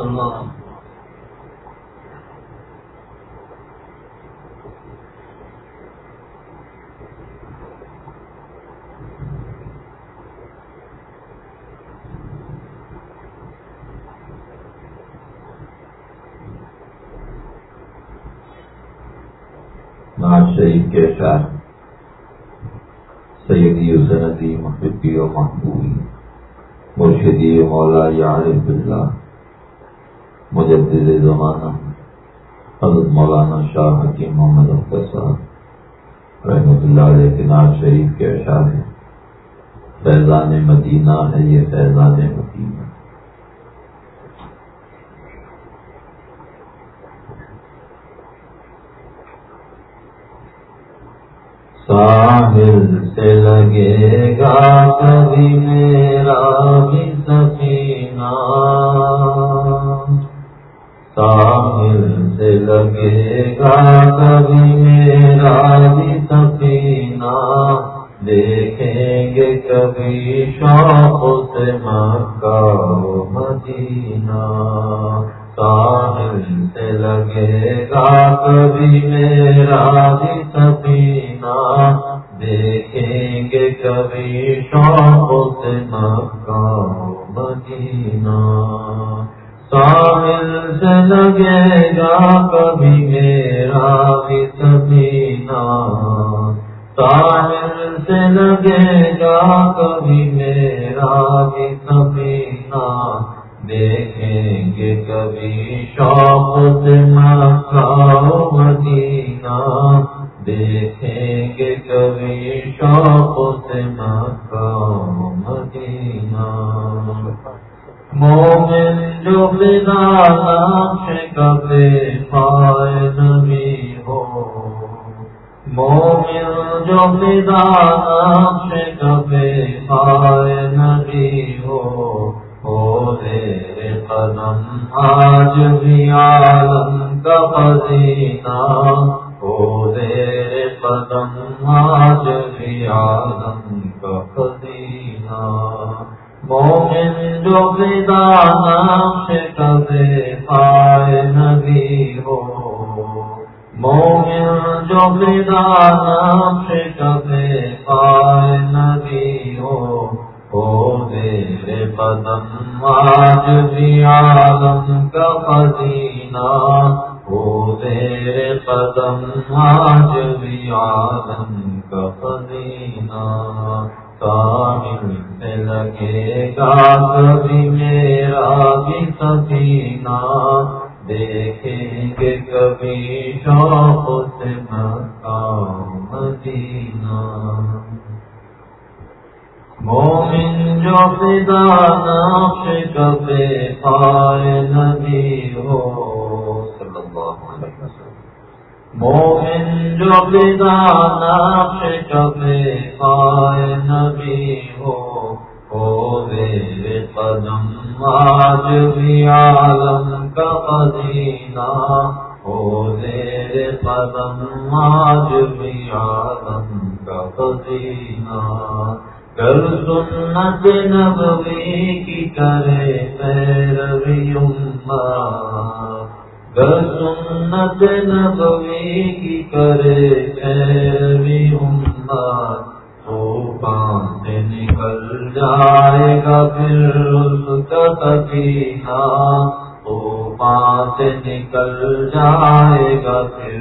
اللہ۔ نواز شریف کے شاہ سیدی و سندی محبی و محبوبی مرشدی مولا یارف اللہ مجدد زمانہ، حضرت مولانا شاہ حکیم محمد اختر صاحب رحمۃ اللہ علیہ کے ناز شریف کے اشعار ہیں۔ فیضان مدینہ ہے یہ فیضان مدینہ۔ ساحل سے لگے گا کبھی میرا بھی سفینہ۔ سے لگے گا کبھی میرا بھی سفینہ، دیکھیں گے کبھی شوق سے مکہ و مدینہ۔ ساحل سے لگے گا کبھی میرا بھی سفینہ، دیکھیں گے کبھی شوق سے مکہ و مدینہ۔ ساحل سے لگے گا کبھی میرا بھی سفینہ ساحل سے لگے گا کبھی میرا بھی سفینہ دیکھیں گے کبھی شوق سے مکہ مدینہ۔ دیکھیں گے کبھی شوق سے مکہ مدینہ۔ مومن جو بنا نقش کبھی پائے نبی ہو۔ مومن جو بنا نقش کبھی پائے نبی ہو۔ ہو تیرے قدم آج بھی عالم کا پسینہ۔ ہو تیرے قدم آج بھی عالم مومن جو فدا مدینہ مومن جو فدا نقش کبے پائے نبی ہو۔ صلی اللہ علیہ وسلم۔ مومن جو فدا نقش کبے پائے نبی ہو۔ ہو میرے قدم آج بھی عالم کا قدینہ۔ ہو میرے قدم، آج بھی عالم کا قدینہ کر سنت نبوی کی کرے پیروی امت کر سنت نبوی کی کرے پیروی امت طوفان سے نکل جائے گا پھر اس کا سکینہ طوفان سے نکل جائے گا پھر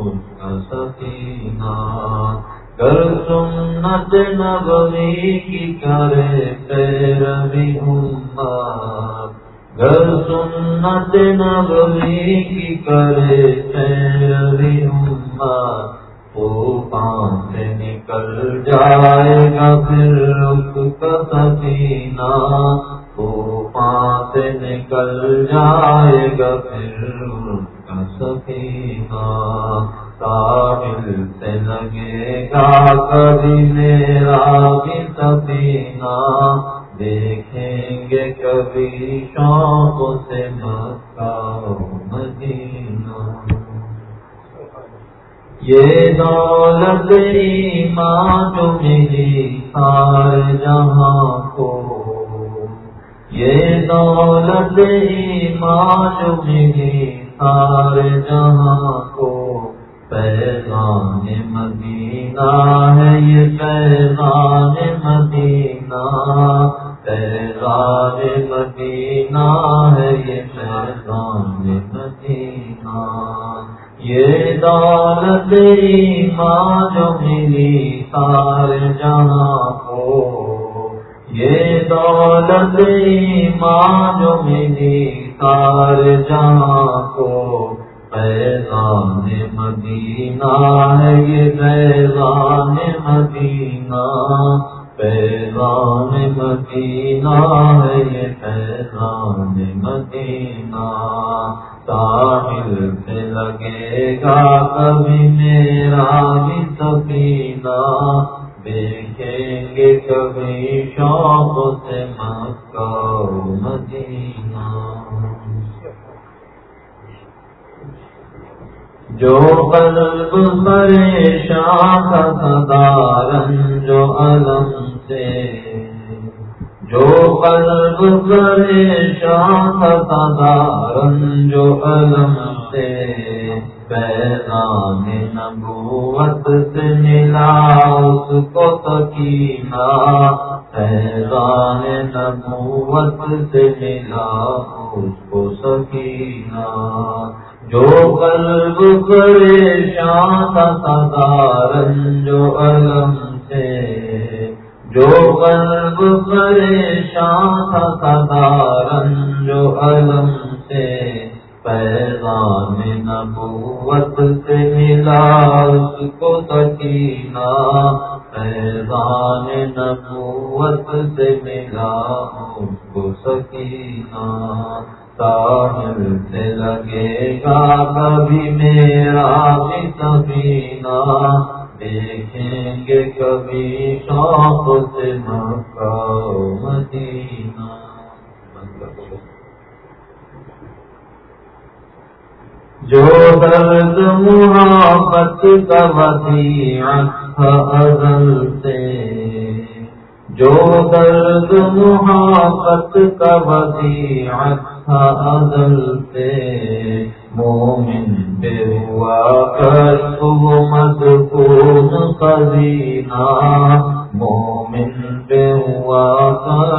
اس کا سکینہ۔ کر سنت نبوی کی کرے پیروی امت گر سنت نبوی کی کرے پیروی امت طوفان سے نکل جائے گا پھر اس کا سکینہ۔ طوفان سے نکل جائے گا پھر کا سکینہ ساحل سے لگے گا کبھی میرا بھی سفینہ۔ دیکھیں گے کبھی شوق سے مکہ مدینہ۔ یہ دولت ایمان جو ملی سارے جہاں کو یہ دولت ایمان ماں ملی سارے جہاں کو پیغام مدینہ ہے یہ پیغام مدینہ پیغام مدینہ ہے یہ پیغام مدینہ یہ دولت ماں ملی سارے جہاں کو یہ دولت ماں جو ملی سارے جہاں کو پیغام مدینہ ہے، یہ پیغام مدینہ پیغام مدینہ ہے، یہ پیغام مدینہ۔ ساحل سے لگے گا کبھی میرا بھی سفینہ دیکھیں گے کبھی شوق سے مکہ مدینہ۔ جو قلب پریشان کا سدارن جو علم سے جو قلب پریشان کا سدارن جو علم سے پیغام نبوت سے ملا، اس کو سکینہ پیغام نبوت سے ملا، اس کو سکینہ جو قلب پریشان تھا سدارن جو علم سے جو قلب پریشان تھا سدارن جو علم سے پیغام نبوت سے ملا، اس کو سکینہ پیغام نبوت سے ملا، اس کو سکینہ ساحل سے لگے گا کبھی میرا بھی سبینہ دیکھیں گے کبھی شوق سے مکہ مدینہ۔ جو درد محبت کا وسیعت ازل سے، جو درد محبت کا وسیعت ازل سے مومن پہ ہوا کر مدکون خزینہ مومن پہ ہوا کر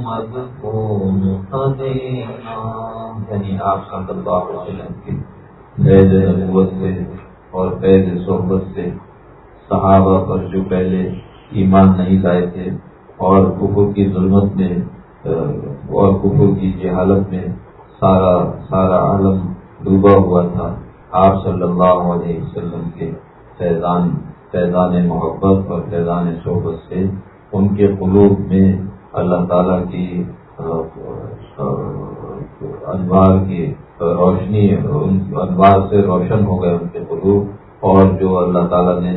مدکون خزینہ یعنی آپ صلی اللہ علیہ وسلم کی فیض نبوت سے اور فیض صحبت سے صحابہ پر جو پہلے ایمان نہیں لائے تھے اور کفر کی ظلمت میں اور کفر کی جہالت میں سارا سارا عالم ڈوبا ہوا تھا۔ آپ صلی اللہ علیہ وسلم کے فیضان فیضان محبت اور فیضان صحبت سے ان کے قلوب میں اللہ تعالیٰ کی انوار کی روشنی انوار سے روشن ہو گئے ان کے قلوب اور جو اللہ تعالیٰ نے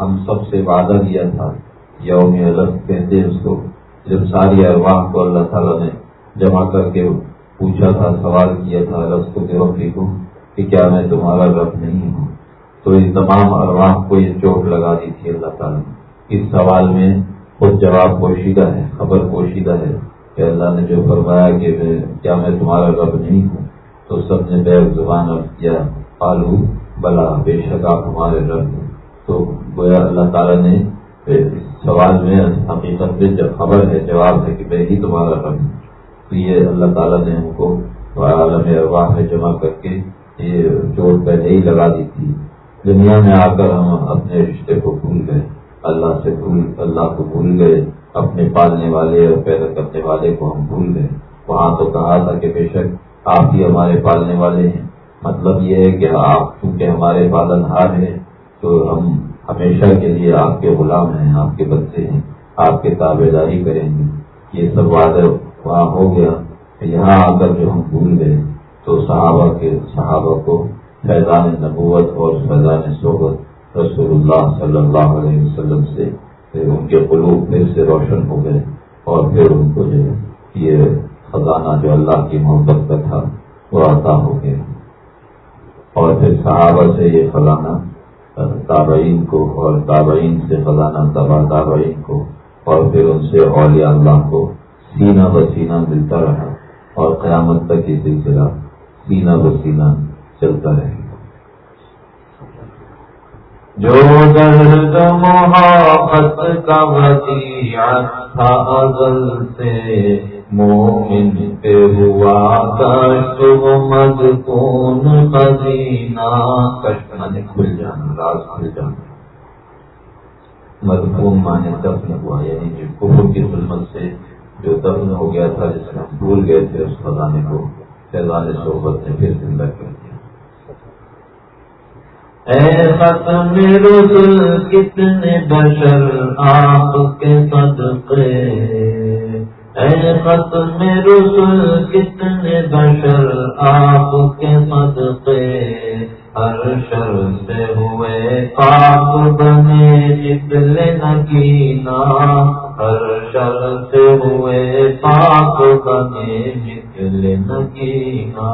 ہم سب سے وعدہ کیا تھا۔ یوم الگ کہتے اس کو، جب ساری ارواح کو اللہ تعالیٰ نے جمع کر کے پوچھا تھا، سوال کیا تھا رس کو دیوی کو کہ کیا میں تمہارا رب نہیں ہوں۔ تو ان تمام ارواح کو یہ چوٹ لگا دی تھی اللہ تعالیٰ نے۔ اس سوال میں خود جواب پوشیدہ ہے، خبر پوشیدہ ہے کہ اللہ نے جو فرمایا کہ میں، کیا میں تمہارا رب نہیں ہوں، تو سب نے بے زبان عرض کیا آلو بلا، بے شک آپ ہمارے رب تو گویا اللہ تعالیٰ نے سوال میں، حقیقت میں جب خبر ہے، جواب ہے کہ میں ہی تمہارا رب ہوں۔ تو یہ اللہ تعالیٰ نے ہم کو عالم ارواح میں جمع کر کے یہ چوٹ پہلے ہی لگا دی تھی۔ دنیا میں آ کر ہم اپنے رشتے کو بھول گئے۔ اللہ سے بھول، اللہ کو بھول گئے۔ اپنے پالنے والے اور پیدا کرنے والے کو ہم بھول گئے۔ وہاں تو کہا تھا کہ بے شک آپ ہی ہمارے پالنے والے ہیں۔ مطلب یہ ہے کہ آپ چونکہ ہمارے پالن ہار ہیں، تو ہم ہمیشہ کے لیے آپ کے غلام ہیں، آپ کے بچے ہیں، آپ کے تابے داری کریں گے۔ یہ سب وعدہ وہاں ہو گیا یہاں آ کر جو ہم بھول گئے تو صحابہ کے صحابہ کو فیضان نبوت اور فیضان صحبت رسول اللہ صلی اللہ علیہ وسلم سے ان کے قلوب پھر سے روشن ہو گئے اور پھر ان کو جو یہ خزانہ جو اللہ کی محبت کا تھا وہ عطا ہو گیا۔ اور پھر صحابہ سے یہ خزانہ، تابعین کو اور تابعین سے خزانہ تبا تابعین کو اور پھر ان سے اولیاء اللہ کو سینہ بسینہ ملتا رہا اور قیامت تک یہ سلسلہ سینہ بسینہ چلتا رہے گا۔ جو درد محبت کا وسیع تھا ازل سے، مومن پہ ہوا کشت مدکون خزینہ۔ کشت مانے کھل جانا، راز کھل جانا۔ مدکون مانے دفن ہوا یعنی جو کفر کی ظلمت سے جو دفن ہو گیا تھا، جس میں ہم بھول گئے تھے اس خزانے کو، فیضان صحبت نے پھر زندہ کر دیا اے ختم رسل کتنے بشر آپ کے صدقے۔ اے ختم رسل کتنے بشر آپ کے صدقے۔ ہر شر سے ہوئے پاک بنے نکلے نگینا ہر شر سے ہوئے پاک بنے نکلے نگینا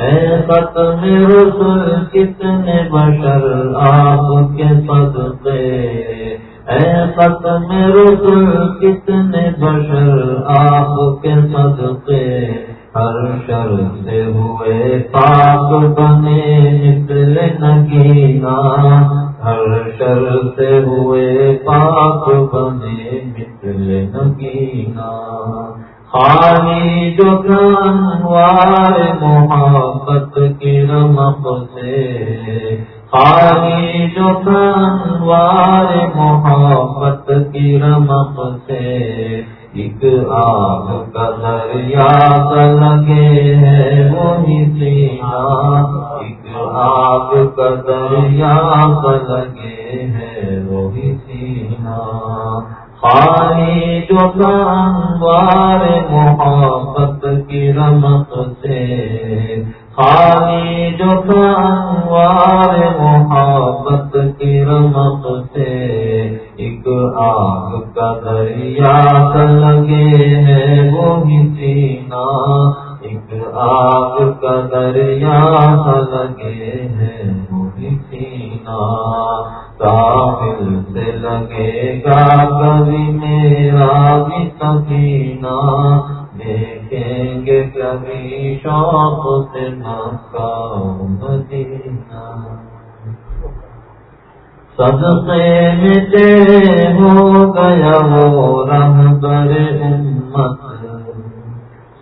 اے ختم رسل کتنے بشر آپ کے صدقے اے ختم رسل کتنے بشر آپ کے صدقے ہر شر سے ہوئے پاک بنے نکلے نگینا ہر شر سے ہوئے پاک بنے نکلے نگینا خالی جو گنوار محبت کی رمق سے خالی جو گنوار محبت کی رمق سے ایک آگ کا دریا لگے ہے وہی سینا ایک آگ کا لگے ہے وہی سینا خالی جو انوار محبت کی رمت سے۔ خالی جو انوار محبت کی رمت سے۔ ایک آگ کا دریا لگے ہے وہی سینا ایک آگ کا دریا لگے ہے وہی سینا۔ سے لگے گا کبھی میرا بھی سکینہ دیکھیں گے کبھی شوق سے مکہ مدینہ۔ صدقے میں تیرے ہو گیا وہ رنگ بر امت۔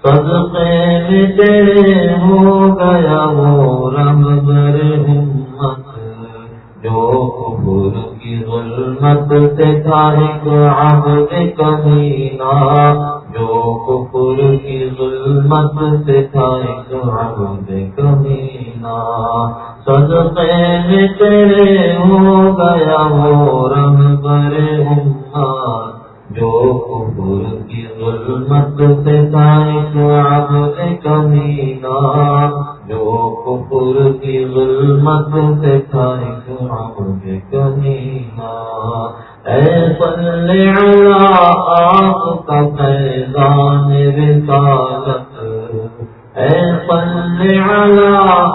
میں تیرے ہو گیا وہ رنگ بر امت جو کفر کی ظلمت سے تھا ایک عبد کمینہ، جو کفر کی ظلمت سے تھا ایک عبد کمینہ۔ صدقے میں تیرے ہو گیا وہ رنگ پر امت جو کفر کی ظلمت سے تھا ایک عبد کمینہ جو کپور کی ظلمت سے تھا کمینا اے پلے آپ کا پیغام رسالت۔ اے پلے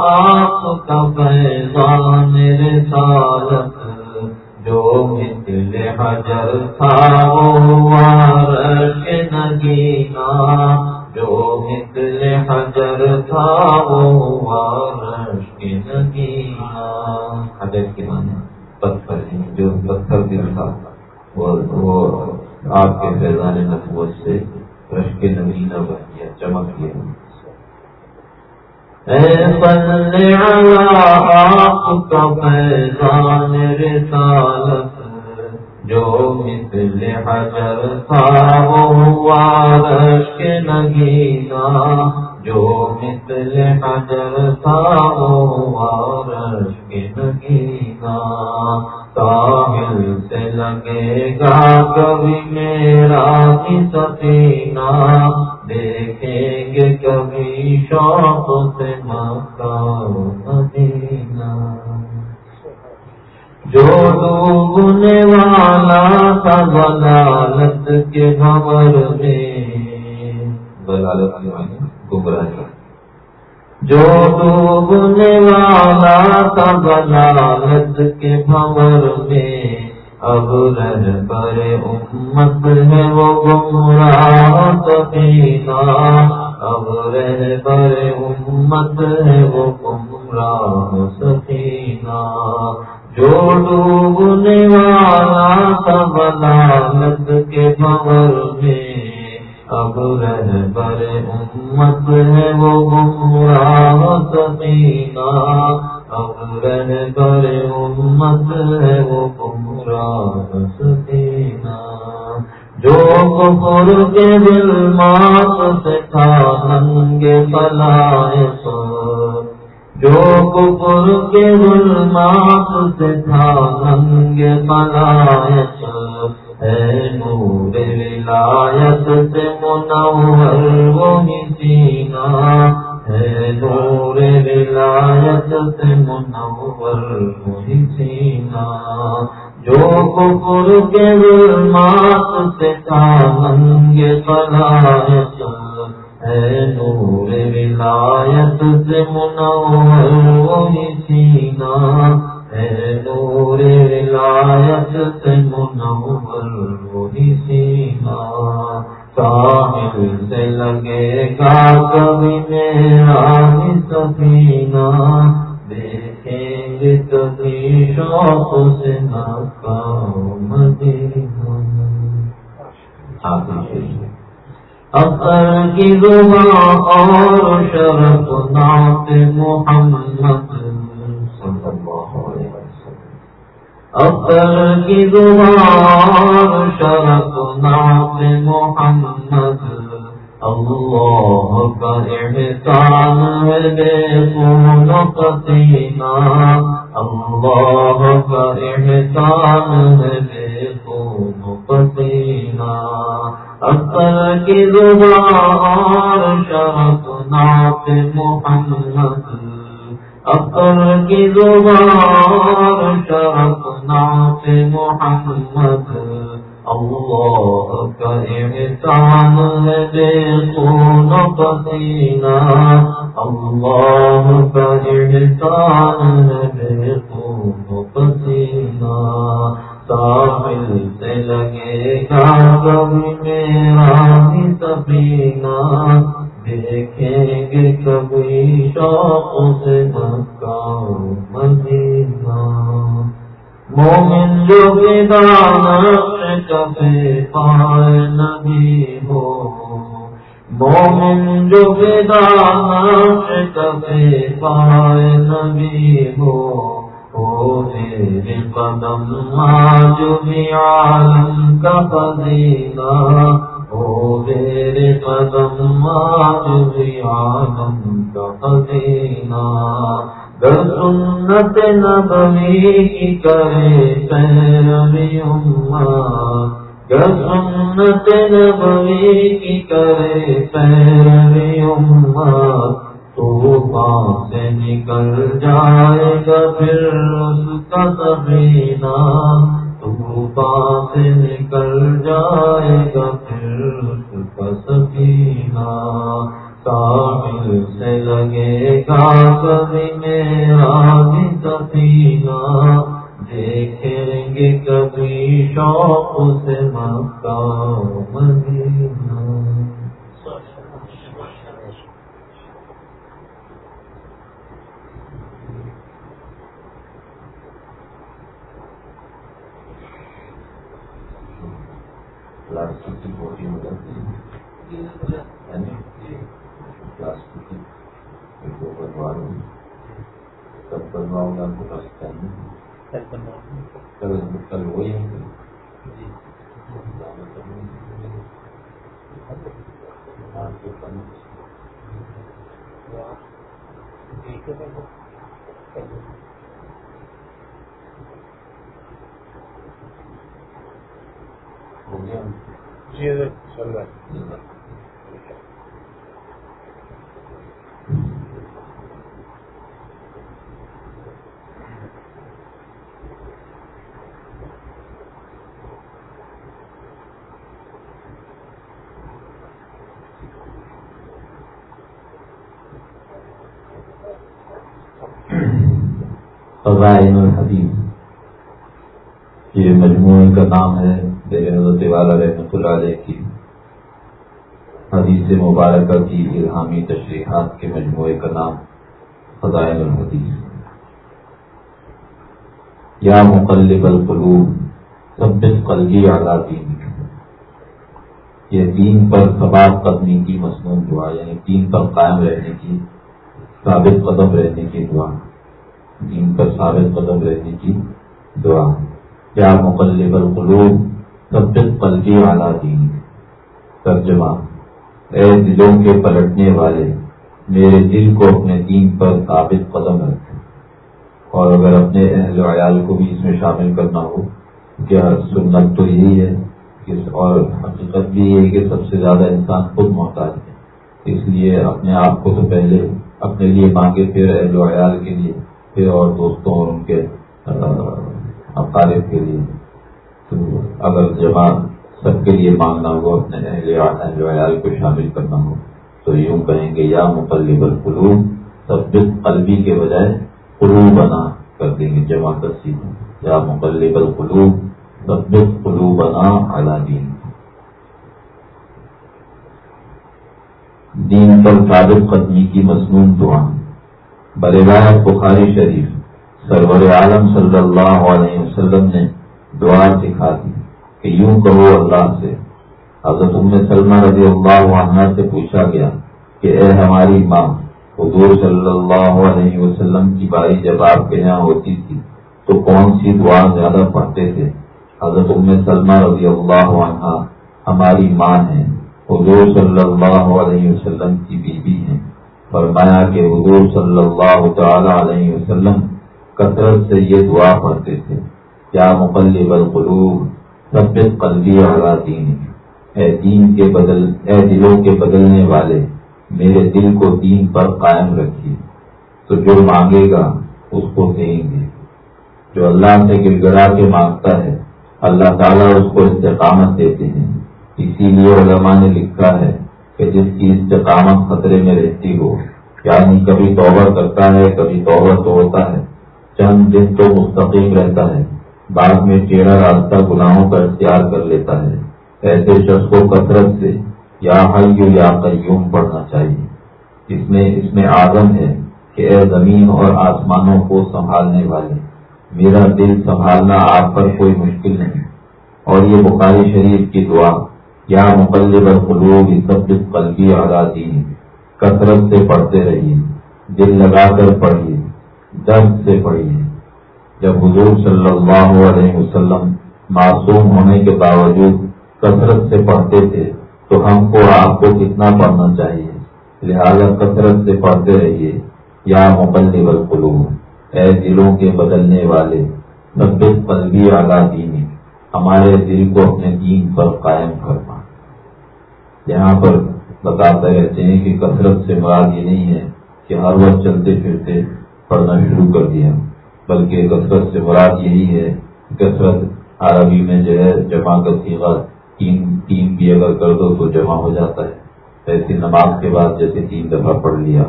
آپ کا پیغام رسالت۔ جو مثل حجر تھا وہ نگینا جو مثل حجر تھا وہ کی نگینا حجر کی معنی پتھر جو پتھر دل تھا وہ آپ کے فیضان نبوت سے رش کے نگینا بن گیا چمک گیا اے آپ کا فیضان رسالت جو مثل حجر تھا وہ رش کے نگینا جو مثل حجر تھا وہ رش کے نگینا ساحل سے لگے گا کبھی میرا بھی سفینہ دیکھیں گے کبھی شوق سے مکہ مدینہ۔ جو ڈوبنے والا تھا بلالت کے بھور میں۔ بلالت گمراہی جو ڈوبنے والا تھا بلالت کے بھور میں۔ اب رہ پر امت ہے وہ گمراہ سفینہ۔ اب رہ بر امت ہے وہ گمراہ سکینہ جو ڈوبنے والا تھا بلالت کے بغل میں۔ اب رہ بر امت ہے وہ گمراہ سکینہ اب رہ امت ہے وہ گمراہ سکینہ جو کفر کے دل مات سے تھا ننگے بلائے جو کفر کے دل مات سے تھا ننگے بلائے اے نور ولایت سے منور وہی سینا. ہے نور ولایت سے منور وہی سینا جو کے مات سے ہے، نور ولایت سے منور وہی سینا ہے نور ولایت سے منور وہی سینا ساحل سے لگے گا کبھی میرا سفینہ دیکھیں گے کبھی شوق سے اکثر کی زبان اور شرف نات محمد اکثر کی زبان پائے ہو۔ مومن جو بیدان کبھی پائے نبی ہو۔ میرے قدم آج بھی عالم کا خزینہ او میرے قدم آج بھی عالم کا خزینہ گر سنت نبوی کی کرے پیروی امت۔ سنت نبوی کی کرے پیروی امت طوفان سے نکل جائے گا پھر اس کا سبینہ سے نکل جائے گا پھر اس کا ساحل سے لگے گا کبھی میرا بھی سفینہ۔ دیکھیں گے کبھی شوق سے مکہ مدینہ پلاسٹک کی بوٹی ہو جاتی ہے پلاسٹک کی بنوا لوں کب بنواؤں گا آپ کو پاس کل کل وہی ہے جی چل رہا ہے فضائل الحدیث یہ مجموعے کا نام ہے میرے حضرت والا رحمۃ اللہ علیہ کی۔ حدیث مبارکہ کی الہامی تشریحات کے مجموعے کا نام فضائل الحدیث یا مقلب القلوب سب قلبی آزادی یہ دین پر ثبات قدمی کی مصنوع دعا یعنی دین پر قائم رہنے کی، ثابت قدم رہنے کی دعا۔ دین پر ثابت قدم رہنے کی دعا۔ کیا مقلب القلوب سب قلبی اعلیٰ دین۔ ترجمہ۔ اے دلوں کے پلٹنے والے، میرے دل کو اپنے دین پر ثابت قدم رکھے اور اگر اپنے اہل و عیال کو بھی اس میں شامل کرنا ہو کیا سنت تو یہی ہے اور حقیقت بھی یہ ہے کہ سب سے زیادہ انسان خود محتاج ہے۔ اس لیے اپنے آپ کو تو پہلے اپنے لیے مانگے، پھر اہل و عیال کے لیے۔ پھر اور دوستوں اور ان کے اقارب کے لیے۔ تو اگر جمع سب کے لیے مانگنا ہو، اپنے اہل و عیال کو شامل کرنا ہو، تو یوں کہیں گے، یا مقلب القلوب، سب قلبی کے بجائے قلوب بنا کر دیں گے، جمع کر یا مقلب القلوب، سب قلوب بنا اعلیٰ دین۔ دین پر ثابت قدمی کی مصنون دعا۔ بروایت بخاری شریف سرور عالم صلی اللہ علیہ وسلم نے دعا سکھا دی کہ یوں کہو اللہ سے۔ حضرت ام سلمہ رضی اللہ عنہ سے پوچھا گیا کہ اے ہماری ماں، حضور صلی اللہ علیہ وسلم کی باری جب آپ کے یہاں ہوتی تھی، تو کون سی دعا زیادہ پڑھتے تھے؟ حضرت ام سلمہ رضی اللہ عنہ ہماری ماں ہیں، حضور صلی اللہ علیہ وسلم کی بیوی ہیں۔ فرمایا کہ حضور صلی اللہ تعالی علیہ وسلم کثرت سے یہ دعا پڑھتے تھے کیا مقلب القلوب سب قلبی اعلیٰ دین اے دین کے بدل، اے دلوں کے بدلنے والے، میرے دل کو دین پر قائم رکھیے، تو جو مانگے گا، اس کو دیں گے۔ جو اللہ سے گر گڑا کے مانگتا ہے، اللہ تعالیٰ اس کو استقامت دیتے ہیں۔ اسی لیے علماء نے لکھا ہے کہ جس کی استقامت خطرے میں رہتی ہو یعنی کبھی توبہ کرتا ہے، کبھی توبہ تو ہوتا ہے، چند دن تو مستقیم رہتا ہے، بعد میں ٹیڑھا راستہ گناہوں کا اختیار کر لیتا ہے۔ ایسے شخص کو کثرت سے یا حیو یا قیوم پڑھنا چاہیے۔ اس میں اس میں آدم ہے کہ اے زمین اور آسمانوں کو سنبھالنے والے، میرا دل سنبھالنا آپ پر کوئی مشکل نہیں۔ اور یہ بخاری شریف کی دعا۔ یا مقلب القلوب سب قلبی آزادی کثرت سے پڑھتے رہیے، دل لگا کر پڑھیے، درد سے پڑھیے۔ جب حضور صلی اللہ علیہ وسلم معصوم ہونے کے باوجود کثرت سے پڑھتے تھے، تو ہم کو آپ کو کتنا پڑھنا چاہیے؟ لہذا کثرت سے پڑھتے رہیے، یا مقلب القلوب۔ اے دلوں کے بدلنے والے سب قلبی آزادی ہمارے دل کو اپنے دین پر قائم کرنا یہاں پر بتاتے رہتے ہیں کہ کثرت سے مراد یہ نہیں ہے کہ ہر وقت چلتے پھرتے پڑھنا شروع کر دیا، بلکہ کثرت سے مراد یہی ہے کثرت عربی میں جو ہے جمع کا سیگا تین تین بھی اگر کر دو تو جمع ہو جاتا ہے۔ ایسی نماز کے بعد جیسے تین دفعہ پڑھ لیا،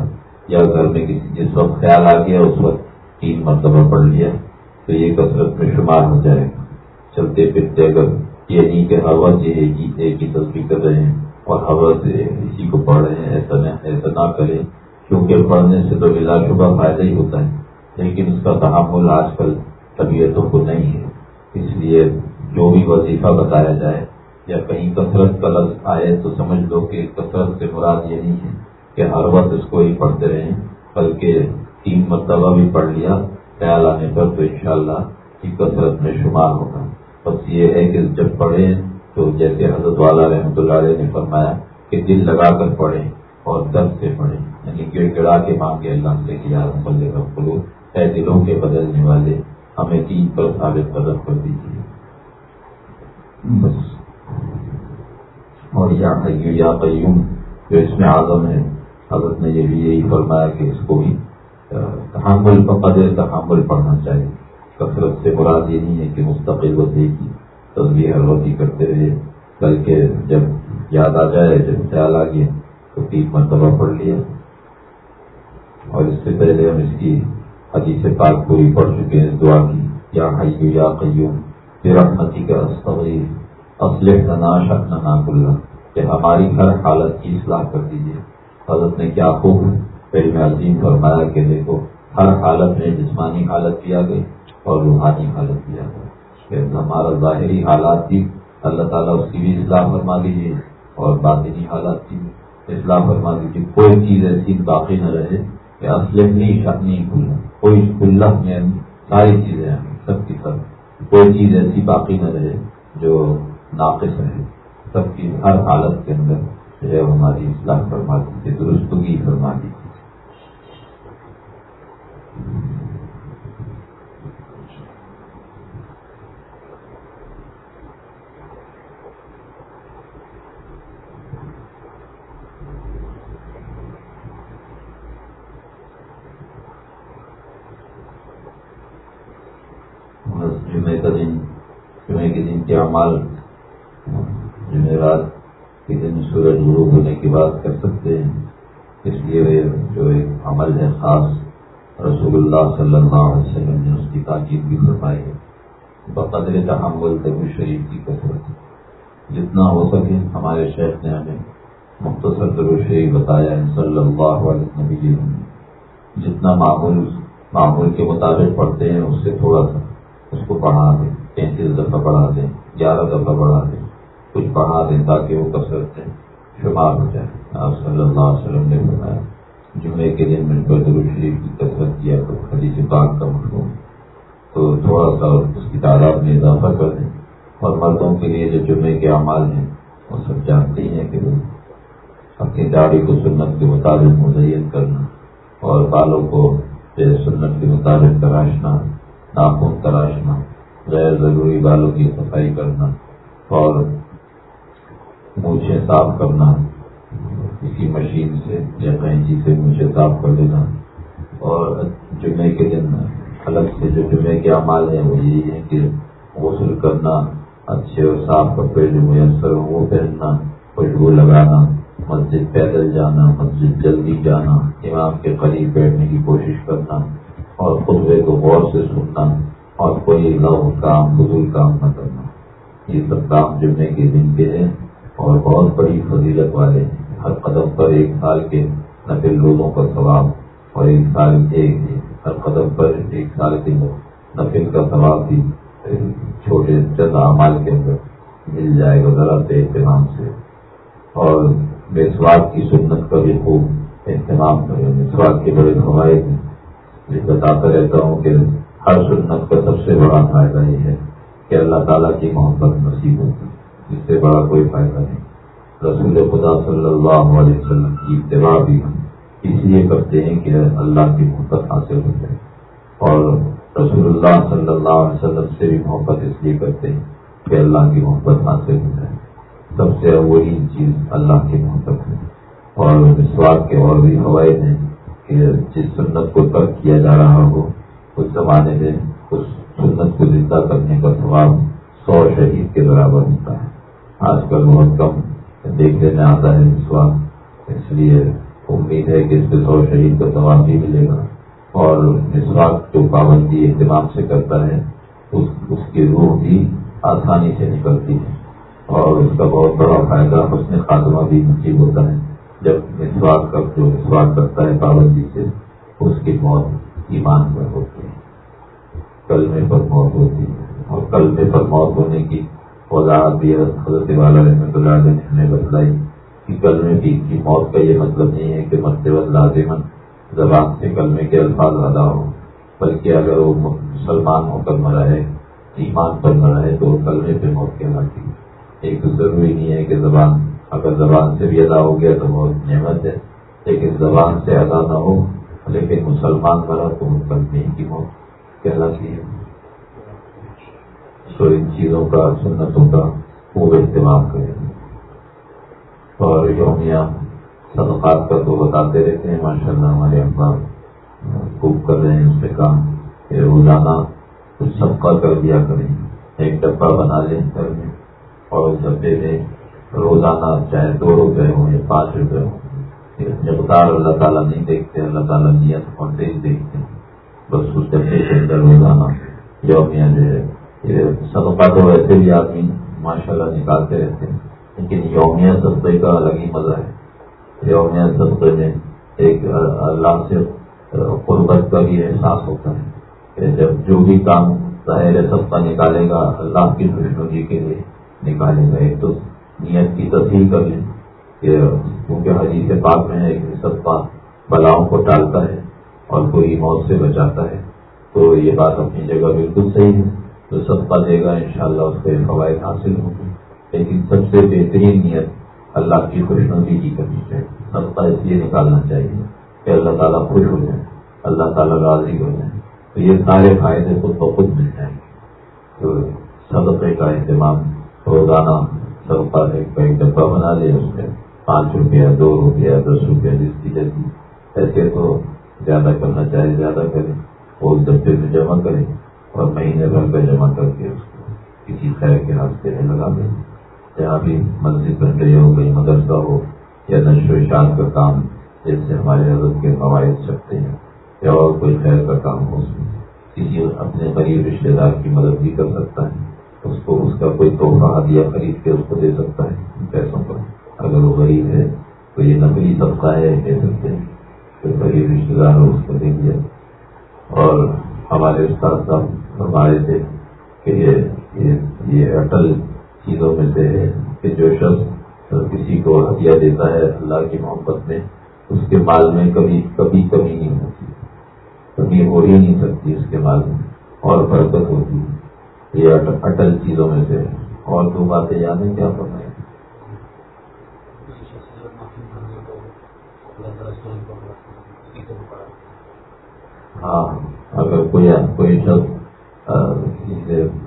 یا گھر میں کسی، جس وقت خیال آ گیا، اس وقت تین مرتبہ پڑھ لیا، تو یہ کثرت میں شمار ہو جائے گا۔ چلتے پھرتے اگر یہ نہیں کہ ہر وقت یہ ایک ہی تصویر کر رہے ہیں اور حوث اسی کو پڑھ رہے ہیں، ایسا ایسا نہ کریں۔ کیونکہ پڑھنے سے تو بلا شبہ فائدہ ہی ہوتا ہے۔ لیکن اس کا تحمل آج کل طبیعتوں کو نہیں ہے۔ اس لیے جو بھی وظیفہ بتایا جائے یا کہیں کثرت کا لفظ آئے تو سمجھ لو کہ کثرت سے مراد یہ نہیں ہے کہ ہر وقت اس کو ہی پڑھتے رہیں، بلکہ تین مرتبہ بھی پڑھ لیا، خیال آنے پر تو انشاءاللہ شاء اللہ کثرت میں شمار ہوگا۔ بس یہ ہے کہ جب پڑھیں تو جیسے حضرت والا رحمۃ اللہ علیہ نے فرمایا کہ دل لگا کر پڑھیں اور درد سے پڑھیں یعنی گڑ گڑا کے مانگے اللہ سے کیا کلو اے دلوں کے بدلنے والے، ہمیں تین پر ثابت قدم کر دیجیے۔ بس۔ اور یا یا قیوم، جو اس میں اعظم ہے، حضرت نے یہ بھی یہی فرمایا کہ اس کو بھی تحمل قدر تحمل پڑھنا چاہیے۔ کثرت سے مراد یہ نہیں ہے کہ مستقل وسیع کی۔ تصویر ہر کرتے رہے بلکہ جب یاد آ جائے، جب خیال آ گیا، تو تین مرتبہ پڑھ لیا۔ اور اس سے پہلے ہم اس کی حدیث پاک پوری پڑھ چکے ہیں، دعا کی، یا حیو یا قیوم پھر رحمتی کا اسلح ننا شک ننا اللہ کہ ہماری ہر حالت کی اصلاح کر دیجیے حضرت نے کیا خوب پھر میں عظیم فرمایا کہ دیکھو، ہر حالت میں جسمانی حالت بھی آ گئی اور روحانی حالت بھی آ گئی۔ ہمارا ظاہری حالات بھی اللہ تعالیٰ اس کی بھی اصلاح فرما دیجیے اور باطنی حالات کی بھی اصلاح فرما دیجیے کوئی چیز ایسی باقی نہ رہے کہ اصل نہیں نہیں کھلنا کوئی کھلا میں ساری چیزیں ہیں، سب کی سب۔ کوئی چیز ایسی باقی نہ رہے جو ناقص رہے۔ سب کی ہر حالت کے اندر جو ہے ہماری اصلاح فرما دیجیے درستگی فرما دیجیے جمعے کا دن جمعے کے اعمال جمعرات کے دن سورج غروب ہونے کی بات کر سکتے ہیں۔ اس لیے جو ایک عمل ہے خاص، رسول اللہ صلی اللہ علیہ وسلم نے اس کی تاکید بھی فرمائی ہے۔ بقدر تحمل تب شریف کی کثرت جتنا ہو سکے ہمارے شیخ نے ہمیں مختصر درو شریف بتایا ہے، صلی اللہ علیہ نبی جی جتنا معمول معمول کے مطابق پڑھتے ہیں، اس سے تھوڑا سا اس کو پڑھا دیں تینتیس دفعہ پڑھا دیں۔ گیارہ دفعہ پڑھا دیں کچھ پڑھا دیں تاکہ وہ کثرت شمار ہو جائے آپ صلی اللہ علیہ وسلم نے بتایا جمعے کے دن مل کر درو شریف کی کثرت کیا، تو خدی سے پاک کا مفہوم تو تھوڑا سا اس کی تعداد میں اضافہ کر دیں۔ اور مردوں کے لیے جو جمعے کے اعمال ہیں، وہ سب جانتے ہیں کہ وہ اپنی داڑھی کو سنت کے مطابق مزین کرنا اور بالوں کو سنت کے مطابق تراشنا، ناخن تراشنا۔ غیر ضروری بالوں کی صفائی کرنا اور مونچھے صاف کرنا، کسی مشین سے یا کینچی سے مونچھے صاف کر دینا اور جمعے کے دن الگ سے جو جمعے کے اعمال ہیں، وہ یہی ہے کہ غسل کرنا، اچھے اور صاف کپڑے جو میسر ہو وہ پہننا، خوشبو لگانا، مسجد پیدل جانا، مسجد جلدی جانا، امام کے قریب بیٹھنے کی کوشش کرنا اور خطبے کو غور سے سننا۔ اور کوئی لو کام بزرگ کام نہ کرنا۔ یہ سب کام جمعے کے دن کے ہیں اور بہت بڑی فضیلت والے ہیں۔ ہر قدم پر ایک سال کے نقل لوگوں کا ثواب اور ایک سال ایک ہر قدم پر ایک سال کے نقل کا ثواب بھی چھوٹے چند اعمال کے اندر مل جائے گا ذرا سے اہتمام سے۔ اور بے سواد کی سنت کا بھی خوب اہتمام کریں۔ مسواک کے بڑے فوائد ہیں۔ بتاتا رہتا ہوں کہ ہر سنت کا سب سے بڑا فائدہ یہ ہے کہ اللہ تعالیٰ کی محبت نصیب ہوتی اس سے بڑا کوئی فائدہ نہیں۔ رسول خدا صلی اللہ علیہ وسلم کی اتباع بھی اس لیے کرتے ہیں کہ اللہ کی محبت حاصل ہو جائے۔ اور رسول اللہ صلی اللہ علیہ وسلم سے بھی محبت اس لیے کرتے ہیں کہ اللہ کی محبت حاصل ہو جائے۔ سب سے وہی چیز اللہ کی محبت ہے۔ اور مسواک کے اور بھی فوائد ہیں کہ جس سنت کو ترک کیا جا رہا ہو اس زمانے میں اس سنت کو زندہ کرنے کا ثواب سو شہید کے برابر ہوتا ہے۔ آج کل بہت کم دیکھنے میں آتا ہے مسواک اس لیے امید ہے کہ اس سے سو شہید کا ثواب بھی ملے گا۔ اور مسواک جو پابندی اہتمام سے کرتا ہے، اس اس کی روح بھی آسانی سے نکلتی ہے۔ اور اس کا بہت بڑا فائدہ اس میں خاتمہ بھی نصیب ہوتا ہے۔ جب مسواک کا جو مسواک کرتا ہے پابندی سے، اس کی موت ایمان پر ہوتی ہے۔ کلمے پر موت ہوتی ہے۔ اور کلمے پر موت ہونے کی وضاحت بھی حضرت والا رحمۃ اللہ علیہ نے ہمیں بتلائی کہ کلمے کی موت کا یہ مطلب نہیں ہے کہ مرتبہ لازمن زبان سے کلمے کے الفاظ ادا ہو بلکہ اگر وہ مسلمان ہو کر مرا ہے، ایمان پر مرا ہے، تو کلمے پہ موت کہلاتی ہے۔ ایک ضروری نہیں ہے کہ زبان، اگر زبان سے بھی ادا ہو گیا تو بہت نعمت ہے، لیکن زبان سے ادا نہ ہو، لیکن مسلمان بنا تو نہیں کی موت کہلاتی ہے۔ سو ان چیزوں کا سنتوں کا خوب استعمال کریں۔ اور یومیہ صدقات کا تو بتاتے رہتے ہیں ماشاء اللہ ہمارے اخبار خوب کر رہے ہیں اس سے کام۔ روزانہ کچھ صدقہ کر دیا کریں۔ ایک ڈبہ بنا لیں گھر میں اور اس ڈبے میں روزانہ چاہے دو روپے ہوں یا پانچ روپے ہوں۔ مقدار اللہ تعالیٰ نہیں دیکھتے، اللہ تعالیٰ نیت اور دیکھ دیکھتے ہیں۔ بس اس ڈبے کے اندر روزانہ یومیہ جو ہے صدقہ تو ویسے بھی آدمی ماشاء اللہ نکالتے رہتے ہیں۔ لیکن یومیہ صدقے کا الگ ہی مزہ ہے۔ یومیہ صدقے میں ایک اللہ سے قربت کا بھی احساس ہوتا ہے کہ جب جو بھی کام ظاہر صدقہ نکالے گا، اللہ کی خوشنودی کے لیے نکالے گا۔ ایک تو نیت کی تصدیق کر لیں کہ کیونکہ حدیث پاک میں ایک صدقہ بلاؤں کو ٹالتا ہے اور کوئی موت سے بچاتا ہے، تو یہ بات اپنی جگہ بالکل صحیح ہے۔ تو صدقہ دے گا انشاءاللہ اس کے فوائد حاصل ہوں گے۔ لیکن سب سے بہترین نیت اللہ کی خوشنودی کی کرنی چاہیے۔ صدقہ اس لیے نکالنا چاہیے کہ اللہ تعالیٰ خوش ہو جائے، اللہ تعالیٰ راضی ہو جائے۔ تو یہ سارے فائدے خود بخود مل جائیں گے۔ تو صدقے کا اہتمام روزانہ صدقہ ایک ڈبہ بنا لے اس میں پانچ روپیہ، دو روپیہ، دس روپیہ، جس کی جیسی ایسے تو زیادہ کرنا چاہے، زیادہ کریں وہ ڈبے میں جمع کریں اور مہینے بھر کا جمع کر کے اس کو کسی خیر کے راستے میں لگا دیں۔ جہاں بھی مسجد بن رہی ہو کہیں مدرسہ ہو یا نشر و کا کام، جس سے ہمارے حضرت کے فوائد سکتے ہیں یا اور کوئی خیر کا کام ہو، اس میں کسی اپنے غریب رشتے دار کی مدد بھی کر سکتا ہے۔ اس کو، اس کا کوئی تحفہ، ہدیہ خرید کے اس کو دے سکتا ہے۔ پیسوں پر اگر وہ غریب ہے تو یہ نقلی طبقہ ہے کہہ سکتے ہیں۔ کہ غریب رشتے دار ہو اس کو دیں گے اور ہمارے استاد صاحب فرمائے تھے کہ یہ اٹل چیزوں میں سے ہے کہ جو شخص کسی کو ہدیہ دیتا ہے اللہ کی محبت میں، اس کے مال میں کبھی کبھی کمی نہیں ہوتی۔ کمی ہو ہی نہیں سکتی اس کے مال میں اور برکت ہوتی۔ ہے یہ اٹل چیزوں میں سے ہے۔ اور دو باتیں یاد کیا فرمائے؟ ہاں اگر کوئی کوئی شخص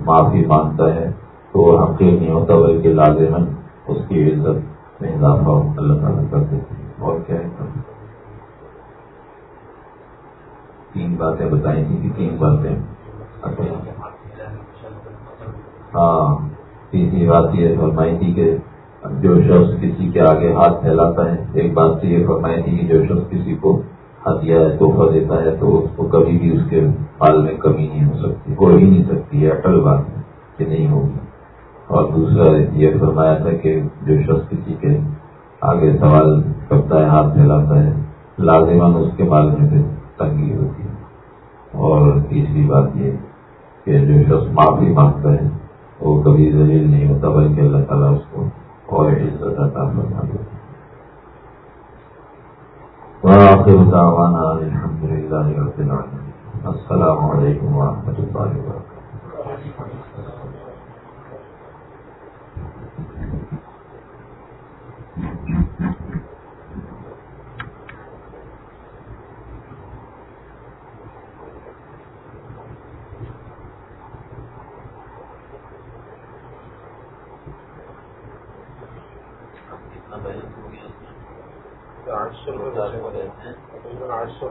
معافی مانگتا ہے تو وہ حقیق نہیں ہوتا، بلکہ لازمن اس کی عزت میں اضافہ اللہ تعالیٰ کر دیتے اور کیا ہے؟ تین باتیں بتائی تھی کہ تین باتیں۔ اچھا۔ ہاں تیسری بات یہ فرمائی تھی کہ جو شخص کسی کے آگے ہاتھ پھیلاتا ہے، ایک بات تو یہ فرمائی تھی کہ جو شخص کسی کو ہتھیا ہے، تحفہ دیتا ہے تو اس کو کبھی بھی اس کے حال میں کمی نہیں ہو سکتی ہو ہی نہیں سکتی ہے اٹل بات ہے کہ نہیں ہوگی۔ اور دوسرا، یہ فرمایا تھا کہ جو شخص کسی کے آگے سوال کرتا ہے، ہاتھ پھیلاتا ہے، لازمان اس کے بال میں پھر تنگی ہوتی ہے۔ اور تیسری بات یہ کہ جو شخص معافی مانگتا ہے، وہ کبھی ذلیل نہیں ہوتا، بلکہ اللہ تعالیٰ اس کو اور عزت عطا فرما دیتا وآخر دعوانا الحمد لله رب العالمين السلام علیکم ورحمۃ اللہ وبرکاتہ۔ آٹھ سو